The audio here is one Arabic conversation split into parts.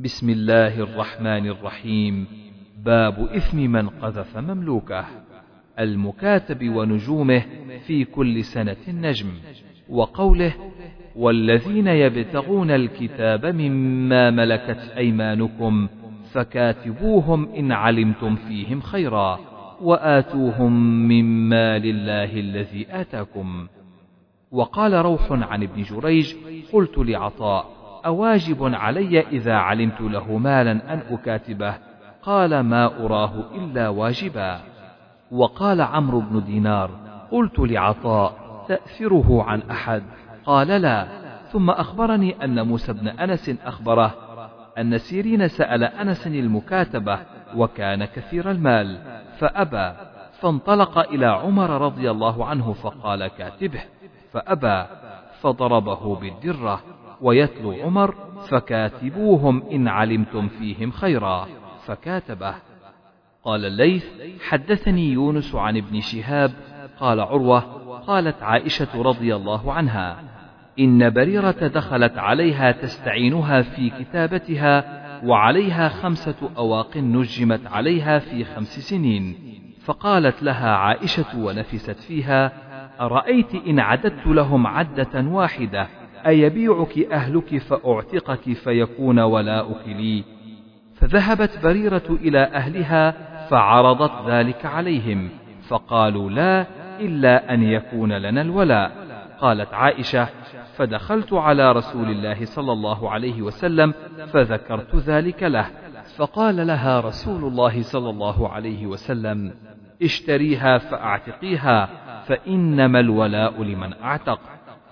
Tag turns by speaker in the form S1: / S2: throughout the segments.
S1: بسم الله الرحمن الرحيم. باب إثم من قذف مملوكه. المكاتب ونجومه في كل سنة نجم وقوله والذين يبتغون الكتاب مما ملكت أيمانكم فكاتبوهم إن علمتم فيهم خيرا وآتوهم مما لله الذي آتاكم. وقال روح عن ابن جريج قلت لعطاء أواجب علي إذا علمت له مالا أن أكاتبه. قال ما أراه إلا واجبا. وقال عمرو بن دينار قلت لعطاء تأثره عن أحد. قال لا. ثم أخبرني أن موسى بن أنس أخبره أن سيرين سأل أنس المكاتبة وكان كثير المال فأبى. فانطلق إلى عمر رضي الله عنه فقال كاتبه. فأبى. فضربه بالدرة. ويتلو عمر فكاتبوهم إن علمتم فيهم خيرا. فكاتبه. قال الليث حدثني يونس عن ابن شهاب قال عروة قالت عائشة رضي الله عنها إن بريرة دخلت عليها تستعينها في كتابتها وعليها خمسة أواق نجمت عليها في خمس سنين. فقالت لها عائشة ونفست فيها أرأيت إن عددت لهم عدة واحدة؟ أيبيعك أهلك فأعتقك فيكون ولاؤك لي. فذهبت بريرة إلى أهلها فعرضت ذلك عليهم فقالوا لا إلا أن يكون لنا الولاء. قالت عائشة فدخلت على رسول الله صلى الله عليه وسلم فذكرت ذلك له. فقال لها رسول الله صلى الله عليه وسلم اشتريها فأعتقيها فإنما الولاء لمن أعتق.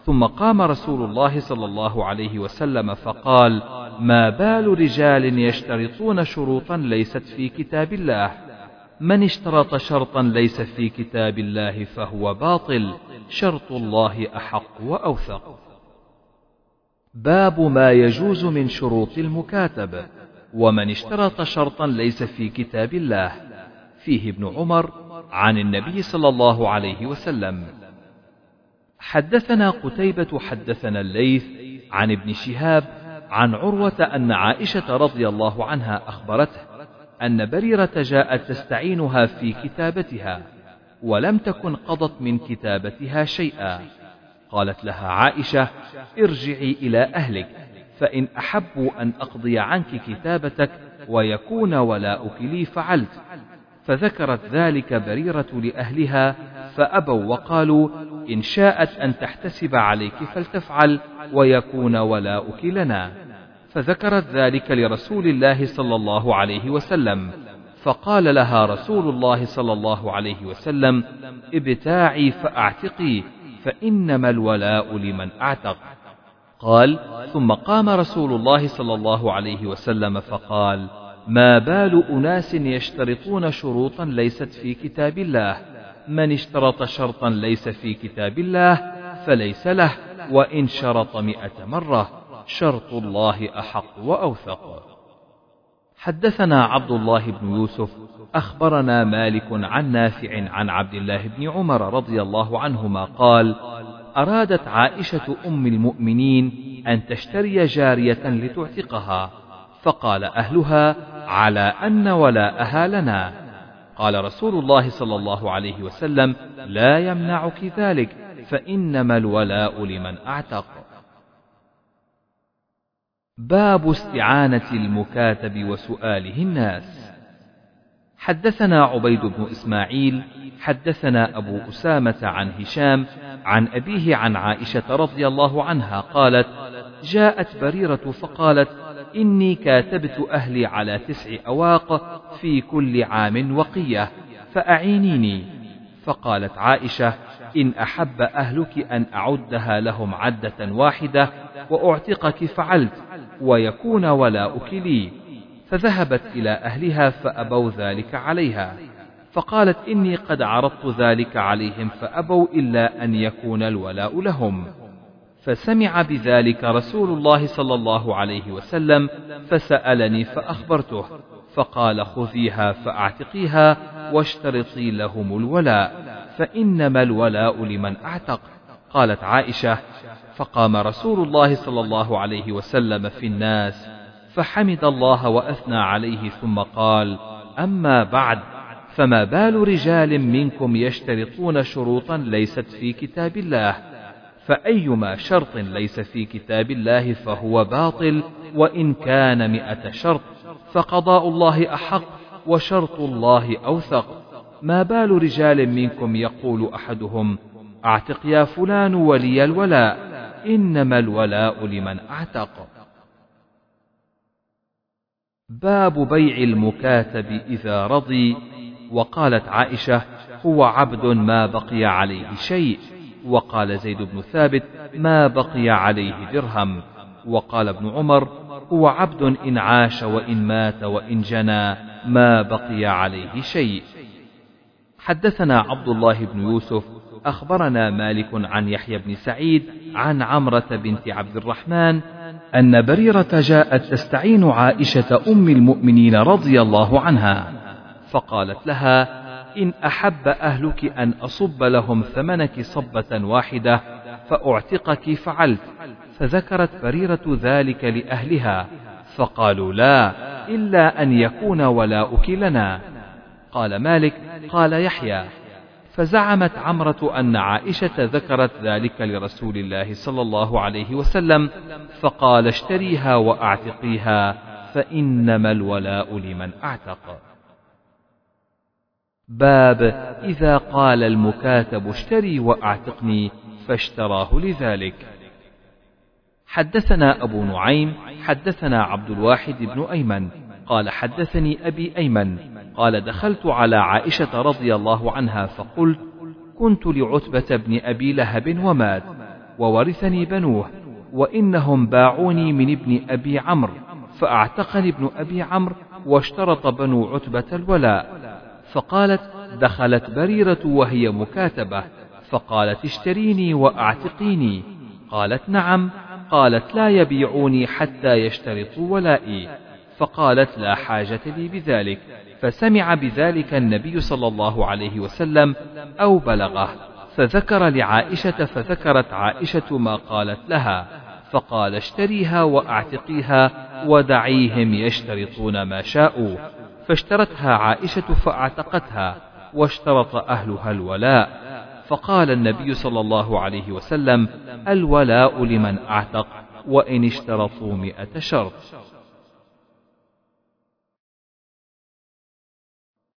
S1: ثم قام رسول الله صلى الله عليه وسلم فقال ما بال رجال يشترطون شروطا ليست في كتاب الله. من اشترط شرطا ليس في كتاب الله فهو باطل. شرط الله أحق وأوثق. باب ما يجوز من شروط المكاتب. ومن اشترط شرطا ليس في كتاب الله. فيه ابن عمر عن النبي صلى الله عليه وسلم. حدثنا قتيبة حدثنا الليث عن ابن شهاب عن عروة أن عائشة رضي الله عنها أخبرته أن بريرة جاءت تستعينها في كتابتها ولم تكن قضت من كتابتها شيئا. قالت لها عائشة ارجعي إلى أهلك فإن أحبوا أن أقضي عنك كتابتك ويكون ولاؤك لي فعلت. فذكرت ذلك بريرة لأهلها فأبوا وقالوا إن شاءت أن تحتسب عليك فلتفعل ويكون ولاؤك لنا فذكرت ذلك لرسول الله صلى الله عليه وسلم. فقال لها رسول الله صلى الله عليه وسلم ابتاعي فأعتقي فإنما الولاء لمن أعتق. قال ثم قام رسول الله صلى الله عليه وسلم فقال ما بال أناس يشترطون شروطا ليست في كتاب الله. من اشترط شرطا ليس في كتاب الله فليس له وإن شرط مئة مرة شرط الله أحق وأوثق. حدثنا عبد الله بن يوسف أخبرنا مالك عن نافع عن عبد الله بن عمر رضي الله عنهما قال أرادت عائشة أم المؤمنين أن تشتري جارية لتعتقها فقال أهلها على أن ولاءها لنا. قال رسول الله صلى الله عليه وسلم لا يمنعك ذلك فإنما الولاء لمن أعتق. باب استعانة المكاتب وسؤاله الناس. حدثنا عبيد بن إسماعيل حدثنا أبو أسامة عن هشام عن أبيه عن عائشة رضي الله عنها قالت جاءت بريرة فقالت إني كاتبت أهلي على تسع أواق في كل عام وقية فأعينيني. فقالت عائشة إن أحب أهلك أن أعدها لهم عدة واحدة وأعتقك فعلت ويكون ولاؤك لي فذهبت إلى أهلها فأبوا ذلك عليها. فقالت إني قد عرضت ذلك عليهم فأبوا إلا أن يكون الولاء لهم. فسمع بذلك رسول الله صلى الله عليه وسلم فسألني فأخبرته فقال خذيها فأعتقيها واشترطي لهم الولاء فإنما الولاء لمن أعتق قالت عائشة فقام رسول الله صلى الله عليه وسلم في الناس فحمد الله وأثنى عليه ثم قال أما بعد فما بال رجال منكم يشترطون شروطا ليست في كتاب الله؟ فأيما شرط ليس في كتاب الله فهو باطل وإن كان مئة شرط فقضاء الله أحق وشرط الله أوثق. ما بال رجال منكم يقول أحدهم أعتق يا فلان ولي الولاء إنما الولاء لمن أعتق. باب بيع المكاتب إذا رضي وقالت عائشة هو عبد ما بقي عليه شيء. وقال زيد بن ثابت ما بقي عليه درهم. وقال ابن عمر هو عبد إن عاش وإن مات وإن جنى ما بقي عليه شيء. حدثنا عبد الله بن يوسف أخبرنا مالك عن يحيى بن سعيد عن عمرة بنت عبد الرحمن أن بريرة جاءت تستعين عائشة أم المؤمنين رضي الله عنها فقالت لها إن أحب أهلك أن أصب لهم ثمنك صبة واحدة فأعتقك فعلت فذكرت بريرة ذلك لأهلها فقالوا لا إلا أن يكون ولاؤك لنا قال مالك قال يحيى فزعمت عمرة أن عائشة ذكرت ذلك لرسول الله صلى الله عليه وسلم فقال اشتريها وأعتقيها فإنما الولاء لمن أعتق. باب إذا قال المكاتب اشتري وأعتقني فاشتراه لذلك. حدثنا أبو نعيم حدثنا عبد الواحد بن أيمن قال حدثني أبي أيمن قال دخلت على عائشة رضي الله عنها فقلت كنت لعتبة بن أبي لهب ومات وورثني بنوه وإنهم باعوني من ابن أبي عمرو فأعتقني ابن أبي عمرو واشترط بنو عتبة الولاء. فقالت دخلت بريرة وهي مكاتبة. فقالت اشتريني وأعتقيني. قالت نعم. قالت لا يبيعوني حتى يشترطوا ولائي. فقالت لا حاجة لي بذلك. فسمع بذلك النبي صلى الله عليه وسلم أو بلغه. فذكر لعائشة فذكرت عائشة ما قالت لها. فقال اشتريها وأعتقيها ودعيهم يشترطون ما شاءوا. فاشترتها عائشة فاعتقتها واشترط أهلها الولاء. فقال النبي صلى الله عليه وسلم الولاء لمن أعتق وإن اشترطوا مئة شرط.